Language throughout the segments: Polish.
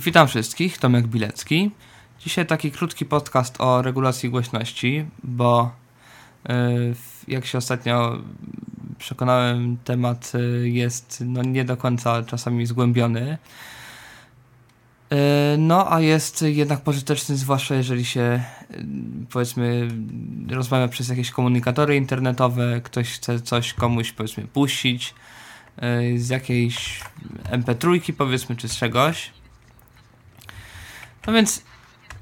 Witam wszystkich, Tomek Bilecki. Dzisiaj taki krótki podcast o regulacji głośności, bo y, jak się ostatnio przekonałem, temat y, jest no, nie do końca czasami zgłębiony. Y, no, a jest jednak pożyteczny, zwłaszcza jeżeli się powiedzmy rozmawia przez jakieś komunikatory internetowe, ktoś chce coś komuś powiedzmy puścić z jakiejś MP3 powiedzmy czy z czegoś no więc,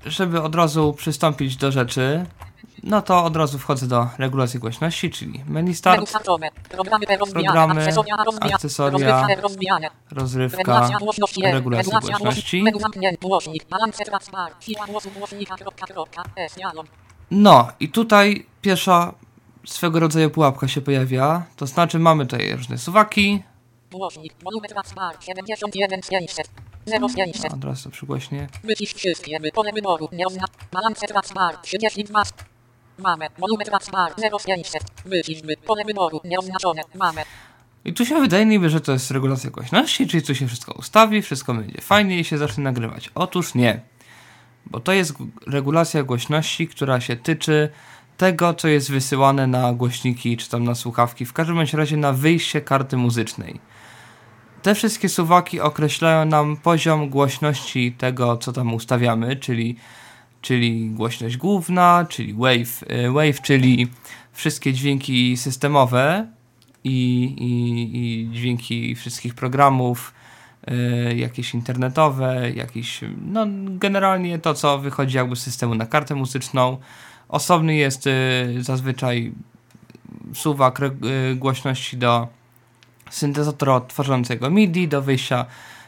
żeby od razu przystąpić do rzeczy, no to od razu wchodzę do regulacji głośności, czyli menu start, programy, akcesoria, rozrywka, regulacja głośności. No i tutaj pierwsza swego rodzaju pułapka się pojawia, to znaczy mamy tutaj różne suwaki. Głośnik, volumetrac bar 71 500. 0500. Od razu to przygłośnie. Wycisz wszystkie, pole wyboru nie ozna... Balance bar 32. Mamy. 0500. Wycisz, pole wyboru nieoznaczone. Mamy. I tu się wydaje niby, że to jest regulacja głośności, czyli tu się wszystko ustawi, wszystko będzie fajnie i się zacznie nagrywać. Otóż nie. Bo to jest regulacja głośności, która się tyczy tego, co jest wysyłane na głośniki czy tam na słuchawki, w każdym razie na wyjście karty muzycznej. Te wszystkie suwaki określają nam poziom głośności tego, co tam ustawiamy, czyli, czyli głośność główna, czyli wave, y, wave czyli wszystkie dźwięki systemowe i, i, i dźwięki wszystkich programów, y, jakieś internetowe, jakieś, no generalnie to, co wychodzi jakby z systemu na kartę muzyczną. Osobny jest y, zazwyczaj suwak głośności do syntezatora tworzącego MIDI, do wyjścia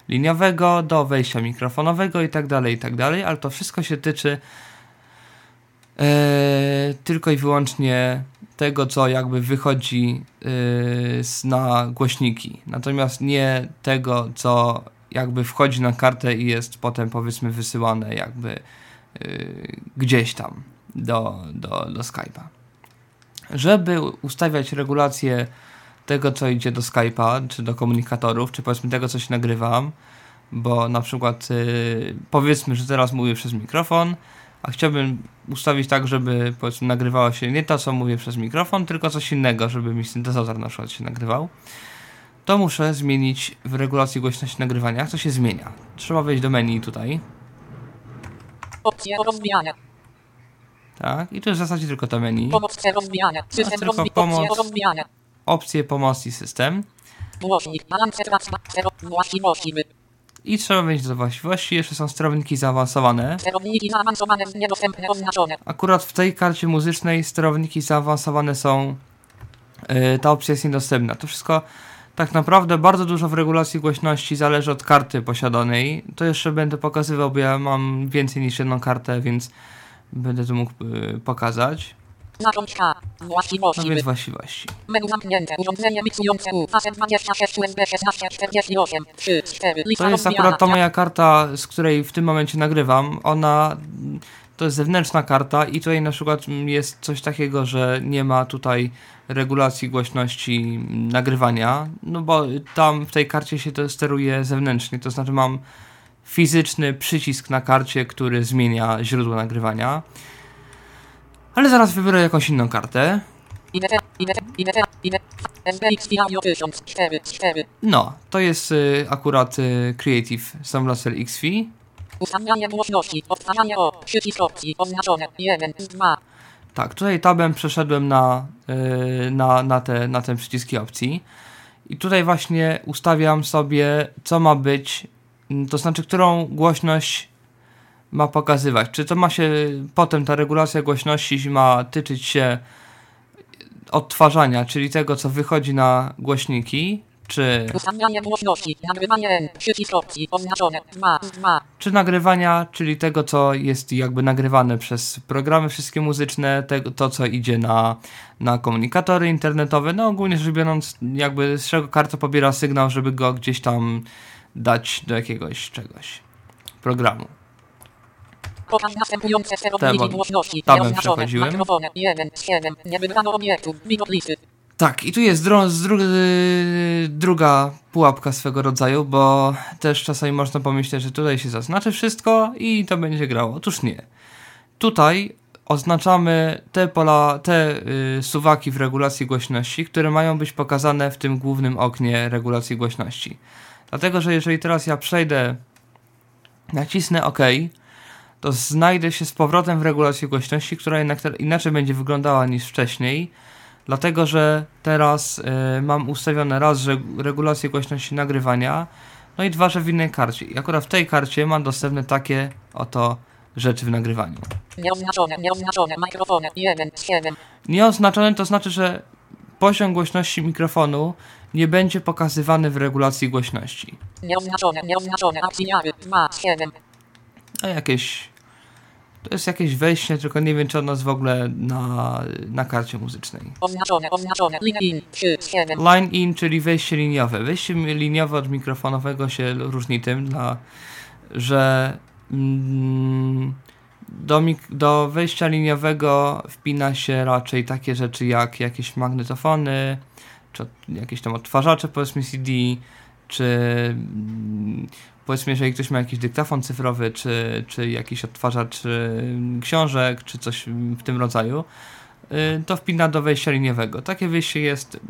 liniowego, do wejścia mikrofonowego i tak dalej, i tak ale to wszystko się tyczy e, tylko i wyłącznie tego, co jakby wychodzi e, na głośniki. Natomiast nie tego, co jakby wchodzi na kartę i jest potem powiedzmy wysyłane jakby e, gdzieś tam do, do, do Skype'a. Żeby ustawiać regulację tego, co idzie do Skype'a, czy do komunikatorów, czy powiedzmy tego, co się nagrywam, bo na przykład yy, powiedzmy, że teraz mówię przez mikrofon, a chciałbym ustawić tak, żeby powiedzmy nagrywało się nie to, co mówię przez mikrofon, tylko coś innego, żeby mi syntezator na przykład się nagrywał, to muszę zmienić w regulacji głośności nagrywania. To się zmienia? Trzeba wejść do menu tutaj. Opcje rozwijania. Tak, i to jest w zasadzie tylko to menu. Pomoc rozwijania. System tylko pomoc, rozwijania opcję pomocy system. I trzeba wejść do właściwości. Jeszcze są sterowniki zaawansowane. Sterowniki zaawansowane niedostępne oznaczone. Akurat w tej karcie muzycznej sterowniki zaawansowane są. Yy, ta opcja jest niedostępna. To wszystko tak naprawdę bardzo dużo w regulacji głośności zależy od karty posiadanej. To jeszcze będę pokazywał, bo ja mam więcej niż jedną kartę, więc będę to mógł yy, pokazać. Zacząć K. Właściwości. No więc właściwości. Menu zamknięte. Urządzenie miksujące U. Facet 26 USB 1648. 3, 4. Lista to jest akurat ta moja karta, z której w tym momencie nagrywam. Ona to jest zewnętrzna karta i tutaj na przykład jest coś takiego, że nie ma tutaj regulacji głośności nagrywania, no bo tam w tej karcie się to steruje zewnętrznie, to znaczy mam fizyczny przycisk na karcie, który zmienia źródło nagrywania. Ale zaraz wybiorę jakąś inną kartę. No, to jest y, akurat y, Creative Samblaser XV. Ustawianie głośności, odtwarzanie o, przycisk opcji, oznaczone, 1 2. Tak, tutaj tabem przeszedłem na, y, na, na, te, na te przyciski opcji. I tutaj właśnie ustawiam sobie, co ma być, to znaczy, którą głośność ma pokazywać? Czy to ma się potem ta regulacja głośności ma tyczyć się odtwarzania, czyli tego, co wychodzi na głośniki, czy... Ustawianie głośności, nagrywanie, przycisk opcji, oznaczone, 2, 2. Czy nagrywania, czyli tego, co jest jakby nagrywane przez programy wszystkie muzyczne, tego, to, co idzie na, na komunikatory internetowe, no ogólnie rzecz biorąc, jakby z czego karta pobiera sygnał, żeby go gdzieś tam dać do jakiegoś czegoś, programu. Pokaż następujące sterowniki głośności. Tabem przechodziłem. 1, 7, nie wybrano obiektu, listy. Tak, i tu jest z dru- druga pułapka swego rodzaju, bo też czasami można pomyśleć, że tutaj się zaznaczy wszystko i to będzie grało. Otóż nie. Tutaj oznaczamy te pola, te y, suwaki w regulacji głośności, które mają być pokazane w tym głównym oknie regulacji głośności. Dlatego, że jeżeli teraz ja przejdę, nacisnę OK, to znajdę się z powrotem w regulacji głośności, która jednak inaczej będzie wyglądała niż wcześniej, dlatego że teraz y, mam ustawione raz, że regulację głośności nagrywania, no i dwa, że w innej karcie. I akurat w tej karcie mam dostępne takie oto rzeczy w nagrywaniu. Nieoznaczone, nieoznaczone, mikrofony, 1, 7. Nieoznaczone to znaczy, że poziom głośności mikrofonu nie będzie pokazywany w regulacji głośności. Nieoznaczone, nieoznaczone, akcjary, 2, 7. A jakieś. To jest jakieś wejście, tylko nie wiem, czy ono jest w ogóle na, na karcie muzycznej. Oznaczone, oznaczone, line in, 3, 7. Line in, czyli wejście liniowe. Wejście liniowe od mikrofonowego się różni tym, dla, że mm, do, mik- do wejścia liniowego wpina się raczej takie rzeczy jak jakieś magnetofony, czy jakieś tam odtwarzacze powiedzmy CD, czy mm, powiedzmy jeżeli ktoś ma jakiś dyktafon cyfrowy, czy, czy jakiś odtwarzacz y, książek, czy coś w tym rodzaju, y, to wpina do wejścia liniowego. Takie wyjście jest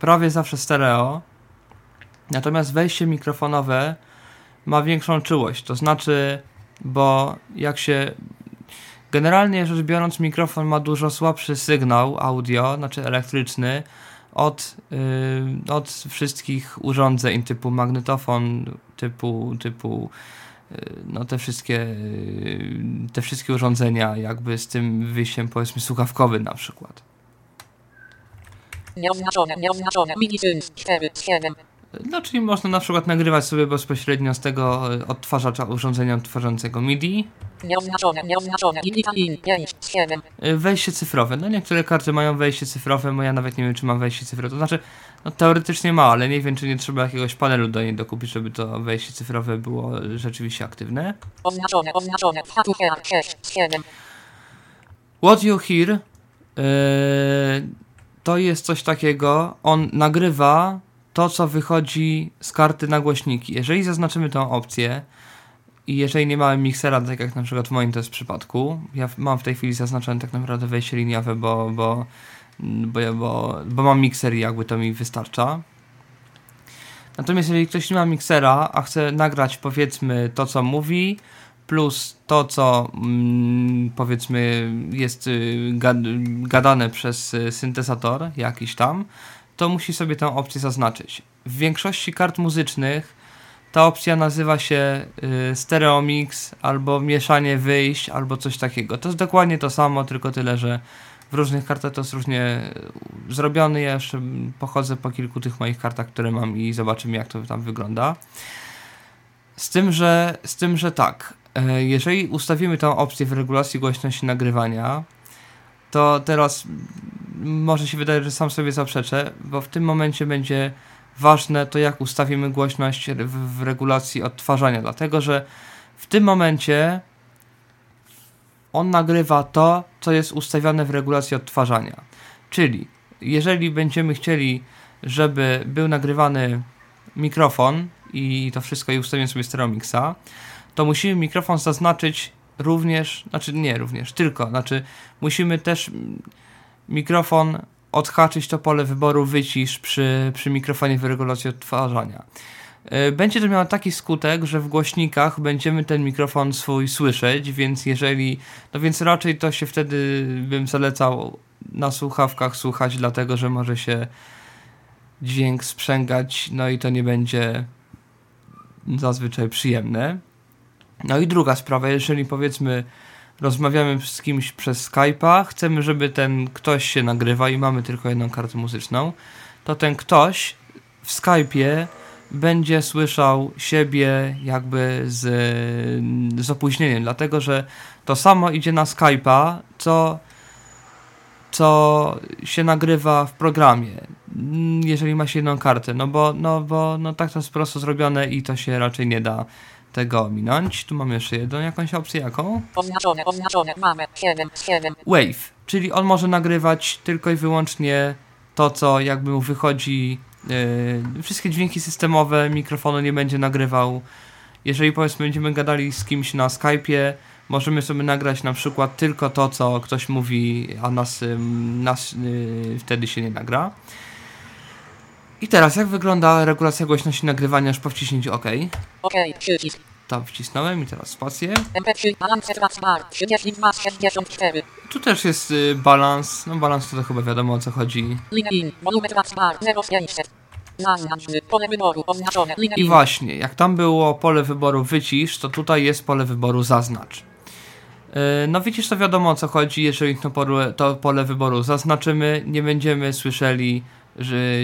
prawie zawsze stereo, natomiast wejście mikrofonowe ma większą czułość, to znaczy, bo jak się Generalnie rzecz biorąc, mikrofon ma dużo słabszy sygnał audio, znaczy elektryczny, od, yy, od wszystkich urządzeń typu magnetofon, typu, typu yy, no te wszystkie, yy, te wszystkie urządzenia jakby z tym wyjściem powiedzmy słuchawkowym na przykład. Nieoznaczone, nieoznaczone, mini 4, 7. No, czyli można na przykład nagrywać sobie bezpośrednio z tego yy, odtwarzacza urządzenia odtwarzającego MIDI. Nieoznaczone, nieoznaczone, digital in, 5, 7. Y, Wejście cyfrowe. No niektóre karty mają wejście cyfrowe, bo ja nawet nie wiem, czy mam wejście cyfrowe. To znaczy, no teoretycznie ma, ale nie wiem, czy nie trzeba jakiegoś panelu do niej dokupić, żeby to wejście cyfrowe było rzeczywiście aktywne. Oznaczone, oznaczone, hardware, 6, 7. What you hear yy, to jest coś takiego, on nagrywa to, co wychodzi z karty na głośniki. Jeżeli zaznaczymy tą opcję i jeżeli nie mamy miksera, tak jak na przykład w moim to jest przypadku, ja mam w tej chwili zaznaczone tak naprawdę wejście liniowe, bo, bo, bo, bo, bo mam mikser i jakby to mi wystarcza. Natomiast jeżeli ktoś nie ma miksera, a chce nagrać powiedzmy to, co mówi, plus to, co mm, powiedzmy jest y, gad, gadane przez y, syntezator jakiś tam, to musi sobie tę opcję zaznaczyć. W większości kart muzycznych ta opcja nazywa się y, stereo mix albo mieszanie wyjść albo coś takiego. To jest dokładnie to samo, tylko tyle, że w różnych kartach to jest różnie y, zrobione. Ja jeszcze pochodzę po kilku tych moich kartach, które mam i zobaczymy jak to tam wygląda. Z tym, że, z tym, że tak, e, jeżeli ustawimy tą opcję w regulacji głośności nagrywania, to teraz może się wydaje, że sam sobie zaprzeczę, bo w tym momencie będzie ważne to, jak ustawimy głośność w, w regulacji odtwarzania, dlatego że w tym momencie on nagrywa to, co jest ustawione w regulacji odtwarzania. Czyli jeżeli będziemy chcieli, żeby był nagrywany mikrofon i to wszystko i ustawimy sobie stereo mixa, to musimy mikrofon zaznaczyć również, znaczy nie również, tylko, znaczy musimy też mikrofon odhaczyć to pole wyboru wycisz przy, przy mikrofonie w regulacji odtwarzania. E, Będzie to miało taki skutek, że w głośnikach będziemy ten mikrofon swój słyszeć, więc jeżeli, no więc raczej to się wtedy bym zalecał na słuchawkach słuchać, dlatego że może się dźwięk sprzęgać, no i to nie będzie zazwyczaj przyjemne. No i druga sprawa, jeżeli powiedzmy rozmawiamy z kimś przez Skype'a, chcemy, żeby ten ktoś się nagrywa i mamy tylko jedną kartę muzyczną, to ten ktoś w Skype'ie będzie słyszał siebie jakby z, z opóźnieniem, dlatego że to samo idzie na Skype'a, co, co się nagrywa w programie, jeżeli ma się jedną kartę, no bo, no bo no tak to jest prosto zrobione i to się raczej nie da tego ominąć. Tu mamy jeszcze jedną jakąś opcję, jaką? Oznaczone, oznaczone, mamy 7, 7. Wave, czyli on może nagrywać tylko i wyłącznie to, co jakby mu wychodzi, yy, wszystkie dźwięki systemowe mikrofonu nie będzie nagrywał. Jeżeli powiedzmy będziemy gadali z kimś na Skype'ie, możemy sobie nagrać na przykład tylko to, co ktoś mówi, a nas, nas yy, wtedy się nie nagra. I teraz, jak wygląda regulacja głośności nagrywania już po wciśnięciu OK? OK, przycisk. Tam wcisnąłem i teraz spację. MP3, balance tracks bar, 32 z 64. Tu też jest y, balans. No balans to, to chyba wiadomo o co chodzi. Line in, volume bar, 0500. Zaznacz, pole wyboru, oznaczone, I właśnie, jak tam było pole wyboru wycisz, to tutaj jest pole wyboru zaznacz. Yy, No wycisz to wiadomo o co chodzi, jeżeli to pole, to pole wyboru zaznaczymy, nie będziemy słyszeli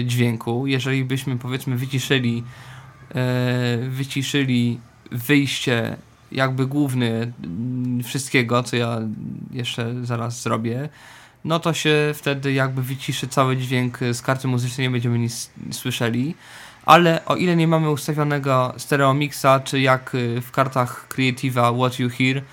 dźwięku. Jeżeli byśmy powiedzmy wyciszyli, yy, wyciszyli wyjście jakby główne mm, wszystkiego, co ja jeszcze zaraz zrobię, no to się wtedy jakby wyciszy cały dźwięk z karty muzycznej, nie będziemy nic słyszeli. Ale o ile nie mamy ustawionego stereo mixa, czy jak y, w kartach Creative'a What You Hear,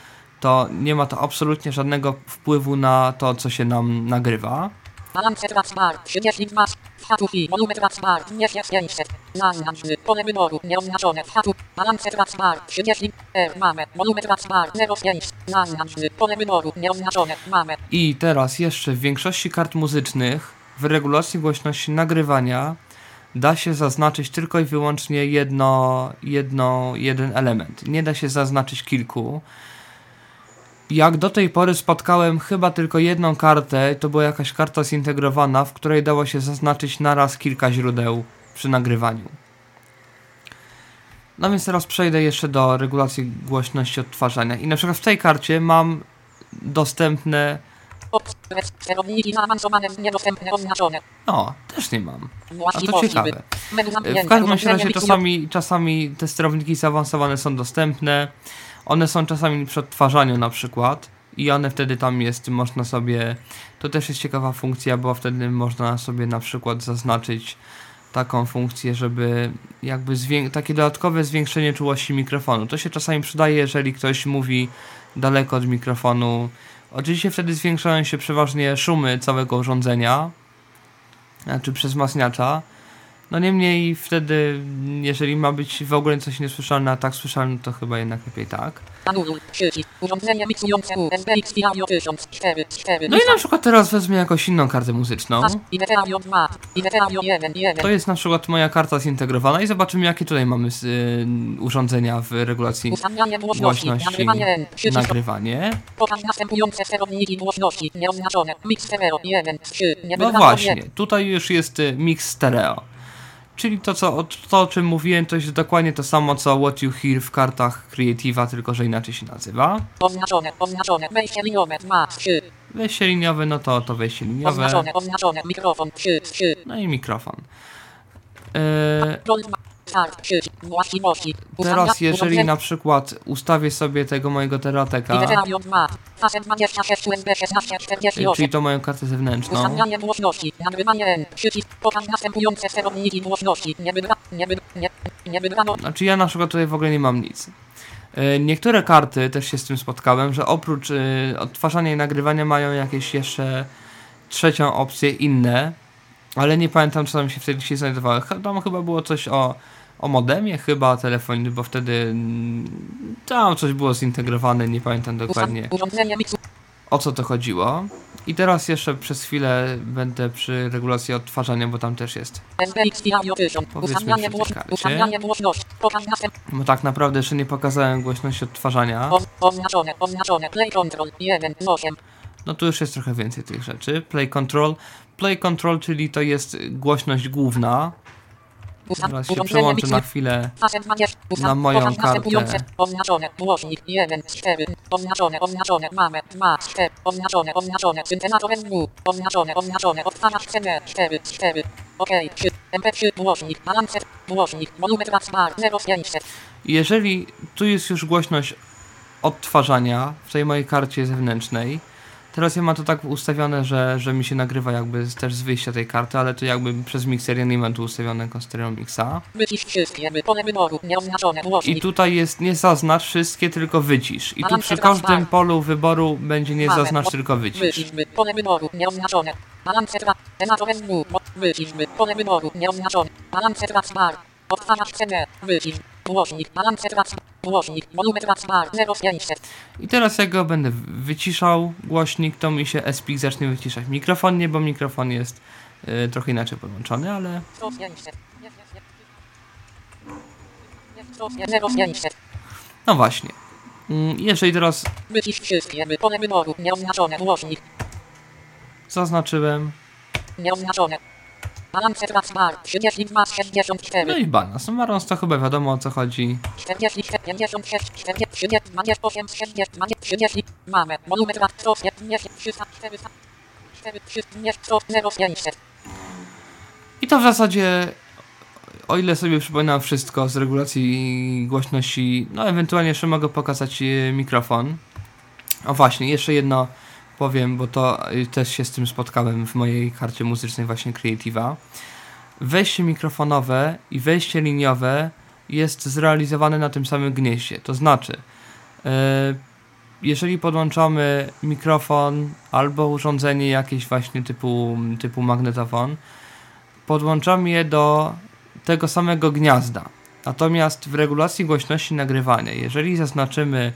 to nie ma to absolutnie żadnego wpływu na to, co się nam nagrywa. Balance tracks bar, 32 z Hatufi, volume tracks bar, 2500. Zaznacz, pole wyboru, nieoznaczone, Hatu. Balance tracks bar, 30, R, mamy, volume tracks bar, 0500. Zaznacz, pole wyboru, nieoznaczone, mamy. I teraz jeszcze w większości kart muzycznych w regulacji głośności nagrywania da się zaznaczyć tylko i wyłącznie jedno, jedno, jeden element. Nie da się zaznaczyć kilku. Jak do tej pory spotkałem chyba tylko jedną kartę, to była jakaś karta zintegrowana, w której dało się zaznaczyć naraz kilka źródeł przy nagrywaniu. No więc teraz przejdę jeszcze do regulacji głośności odtwarzania. I na przykład w tej karcie mam dostępne. No, też nie mam. A to ciekawe. W każdym razie czasami, czasami te sterowniki zaawansowane są dostępne. One są czasami przy odtwarzaniu na przykład i one wtedy tam jest, można sobie, to też jest ciekawa funkcja, bo wtedy można sobie na przykład zaznaczyć taką funkcję, żeby jakby takie dodatkowe zwiększenie czułości mikrofonu. To się czasami przydaje, jeżeli ktoś mówi daleko od mikrofonu. Oczywiście wtedy zwiększają się przeważnie szumy całego urządzenia, znaczy przez wzmacniacza. No niemniej wtedy, jeżeli ma być w ogóle coś niesłyszalne, a tak słyszalne, to chyba jednak lepiej tak. Anuluj, przycisk, urządzenie miksujące USB XP Audio 1004, 4. No i na przykład teraz wezmę jakąś inną kartę muzyczną. IDT Audio 2, IDT Audio 1, 1. To jest na przykład moja karta zintegrowana i zobaczymy jakie tutaj mamy z, y, urządzenia w regulacji głośności, nagrywanie N, przycisk, nagrywanie. pokaż następujące sterowniki głośności, nieoznaczone, mix stereo, 1, 3, nie No właśnie, nie. tutaj już jest y, mix stereo. Czyli to, co, o- to, o czym mówiłem, to jest dokładnie to samo, co What You Hear w kartach Creative'a, tylko że inaczej się nazywa. Oznaczone, oznaczone, wejście liniowe, 2, 3, Wejście liniowe, no to to wejście liniowe. oznaczone, oznaczone, mikrofon, 3, 3, No i mikrofon. Eee, właściwości, teraz, jeżeli na przykład ustawię sobie tego mojego terateka, IDT Audio 2, facet 26 USB 16, 48. czyli tą moją kartę zewnętrzną, Znaczy ja na przykład tutaj w ogóle nie mam nic. E, Niektóre karty też się z tym spotkałem, że oprócz e, odtwarzania i nagrywania mają jakieś jeszcze trzecią opcję inne, ale nie pamiętam co tam się wtedy się znajdowało. Tam chyba było coś o, o modemie chyba telefonie, bo wtedy mm, tam coś było zintegrowane, nie pamiętam dokładnie o co to chodziło. I teraz jeszcze przez chwilę będę przy regulacji odtwarzania, bo tam też jest. SBX Audio 1000, Powiedzmy przy następ, Bo tak naprawdę jeszcze nie pokazałem głośności odtwarzania. oznaczone, oznaczone, play control, 1, 8, No tu już jest trochę więcej tych rzeczy. Play control. Play control, czyli to jest głośność główna. Teraz się przełączę na chwilę. facet 20, ustaw, na moją kartę. oznaczone, głośnik, 1, 4, oznaczone, oznaczone, mamy, 2, 4, oznaczone, oznaczone, syntezator SW, oznaczone, oznaczone, odtwarzacz CD, 4, 4, OK, 3, MP3, głośnik, balance, głośnik, volume tracks bar, 0500, Jeżeli tu jest już głośność odtwarzania w tej mojej karcie zewnętrznej, teraz ja mam to tak ustawione, że, że mi się nagrywa jakby też z wyjścia tej karty, ale to jakby przez mikser ja nie mam tu ustawionego stereo mixa. I tutaj jest nie zaznacz wszystkie, tylko wycisz. I tu przy każdym polu wyboru będzie nie zaznacz, tylko wycisz. wycisz, pole wyboru, nieoznaczone, Balance tra, enator SW, wycisz, pole wyboru, nieoznaczone. Balance trackbar, odtwarzacz CD, wycisz, głośnik, balance track, głośnik, volume trackbar, 0500. I teraz jak go będę wyciszał głośnik, to mi się SPIC zacznie wyciszać. Mikrofon nie, bo mikrofon jest y, trochę inaczej podłączony, ale 0500. Jest, jest, jest. Jest, 0500. no właśnie. Mm, Jeżeli teraz Wycisz wszystkie, pole wyboru, nieoznaczone, głośnik, zaznaczyłem, nieoznaczone. No i banas. No Marons to chyba wiadomo o co chodzi. 40, 56, 40, 30, 28, 60, 30, mamy, volume track, 100, 300, 400, 4, 300, 0500. I to w zasadzie, o ile sobie przypominam wszystko z regulacji głośności, no ewentualnie jeszcze mogę pokazać e, mikrofon. O właśnie, jeszcze jedno powiem, bo to e, też się z tym spotkałem w mojej karcie muzycznej właśnie Creative'a. Wejście mikrofonowe i wejście liniowe jest zrealizowane na tym samym gnieździe. To znaczy, e, jeżeli podłączamy mikrofon albo urządzenie jakieś właśnie typu, typu magnetofon, podłączamy je do tego samego gniazda. Natomiast w regulacji głośności nagrywania, jeżeli zaznaczymy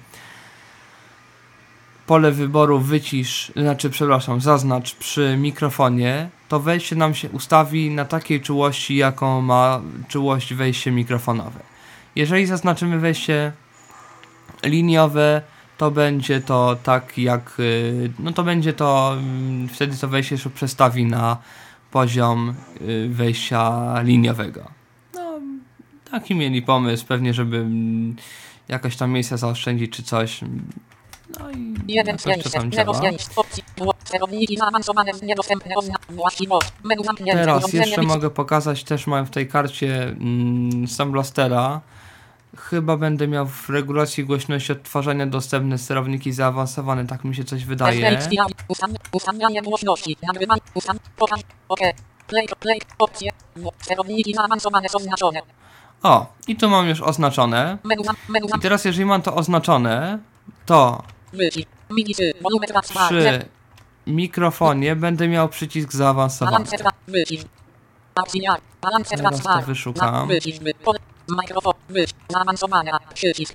pole wyboru wycisz, znaczy przepraszam, zaznacz przy mikrofonie, to wejście nam się ustawi na takiej czułości, jaką ma czułość wejście mikrofonowe. Jeżeli zaznaczymy wejście liniowe, to będzie to tak jak, y, no to będzie to, mm, wtedy to wejście się przestawi na poziom y, wejścia liniowego. No, taki mieli pomysł, pewnie, żeby mm, jakoś tam miejsca zaoszczędzić czy coś. No i Jeden z jakoś to tam 500, działa. 0500, opcji, było, sterowniki zaawansowane, niedostępne, ozna, właściwość, menu zamknięte, Teraz jeszcze mogę pokazać, też mam w tej karcie mm, Sam Blastera. Chyba będę miał w regulacji głośności odtwarzania dostępne sterowniki zaawansowane, tak mi się coś wydaje. Ustam, ustawianie głośności, nagrywanie, ustam, pokaż, ok, play, play, opcje, w- sterowniki zaawansowane są oznaczone, O, i tu mam już oznaczone. I teraz jeżeli mam to oznaczone, to przy mikrofonie będę miał przycisk zaawansowany. Teraz to wyszukam. na- wycisz, by, pole, mikrofon, wycisz, zaawansowane, przycisk,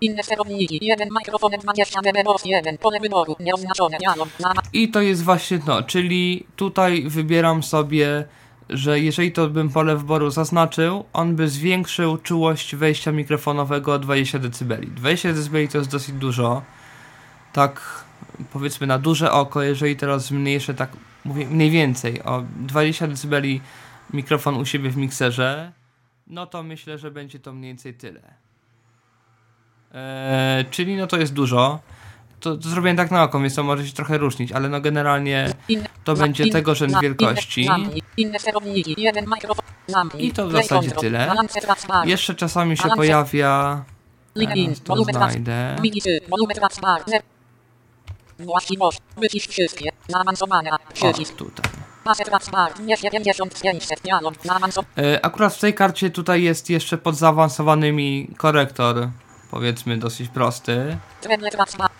inne sterowniki, jeden mikrofon, 20 dB, 1, pole wyboru, nieoznaczone, dialog, na, I to jest właśnie to, czyli tutaj wybieram sobie, że jeżeli to bym pole wyboru zaznaczył, on by zwiększył czułość wejścia mikrofonowego o 20 dB. 20 dB to jest dosyć dużo. Tak powiedzmy na duże oko, jeżeli teraz zmniejszę tak mówię mniej więcej o 20 dB mikrofon u siebie w mikserze, no to myślę, że będzie to mniej więcej tyle. Eee, czyli no to jest dużo. To, to zrobiłem tak na oko, więc to może się trochę różnić, ale no generalnie to będzie tego rzędu wielkości. I to w zasadzie tyle. Jeszcze czasami się pojawia. Teraz to znajdę. Właściwość, wycisz wszystkie, zaawansowane, O, przycisk, tutaj. base track, bar, nie 7500, dialog, zaawansowane, E, Akurat w tej karcie tutaj jest jeszcze pod zaawansowanymi korektor, powiedzmy dosyć prosty.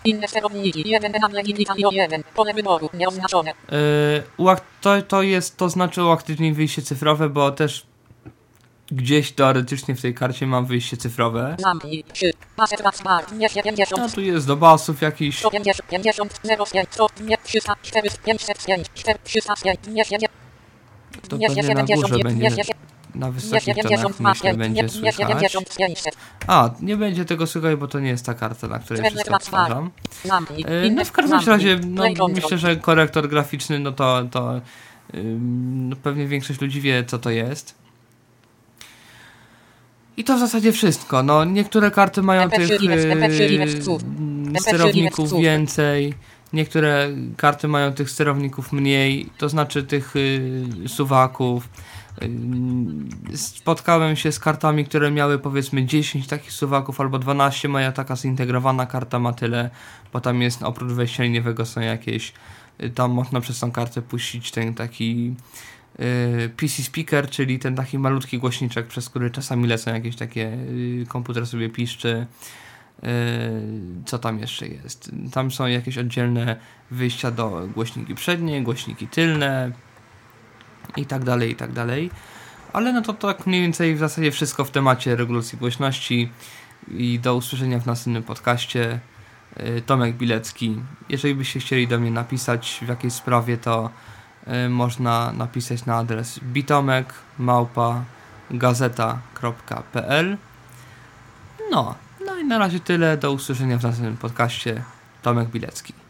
inne sterowniki, jeden enable digital i o jeden, pole wyboru, nieoznaczone, E, To, to jest, to znaczy uaktywnić wyjście cyfrowe, bo też gdzieś teoretycznie w tej karcie mam wyjście cyfrowe. zamknij, trzy, base track, bar, nie 70, No tu jest do basów jakiś. 150, 50, 05, 100, nie, 300, 400, 505, 400, 305, nie 7, To nie pewnie na 70, górze będzie, 70, na wysokich 70, tonach myślę 5, będzie słychać. 70, 500, A, nie będzie tego słychać, bo to nie jest ta karta, na której wszystko odtwarzam. E, No w każdym razie, no, myślę, że korektor graficzny, no to, to no pewnie większość ludzi wie, co to jest. I to w zasadzie wszystko. No, niektóre karty mają MP3 tych Livex, MP3 yy, Livex cud. mm, MP3 sterowników więcej, niektóre karty mają tych sterowników mniej, to znaczy tych yy, suwaków. Yy, Spotkałem się z kartami, które miały powiedzmy 10 takich suwaków albo 12. Moja taka zintegrowana karta ma tyle, bo tam jest oprócz wejścia liniowego są jakieś. y, Tam można przez tą kartę puścić ten taki y, PC speaker, czyli ten taki malutki głośniczek, przez który czasami lecą jakieś takie y, komputer sobie piszczy. co tam jeszcze jest? Tam są jakieś oddzielne wyjścia do głośniki przednie, głośniki tylne i tak dalej, i tak dalej. Ale no to tak mniej więcej w zasadzie wszystko w temacie regulacji głośności i do usłyszenia w następnym podcaście. Y, Tomek Bilecki. Jeżeli byście chcieli do mnie napisać w jakiejś sprawie, to y, można napisać na adres bitomek małpa gazeta.pl No, no i na razie tyle. Do usłyszenia w następnym podcaście. Tomek Bilecki.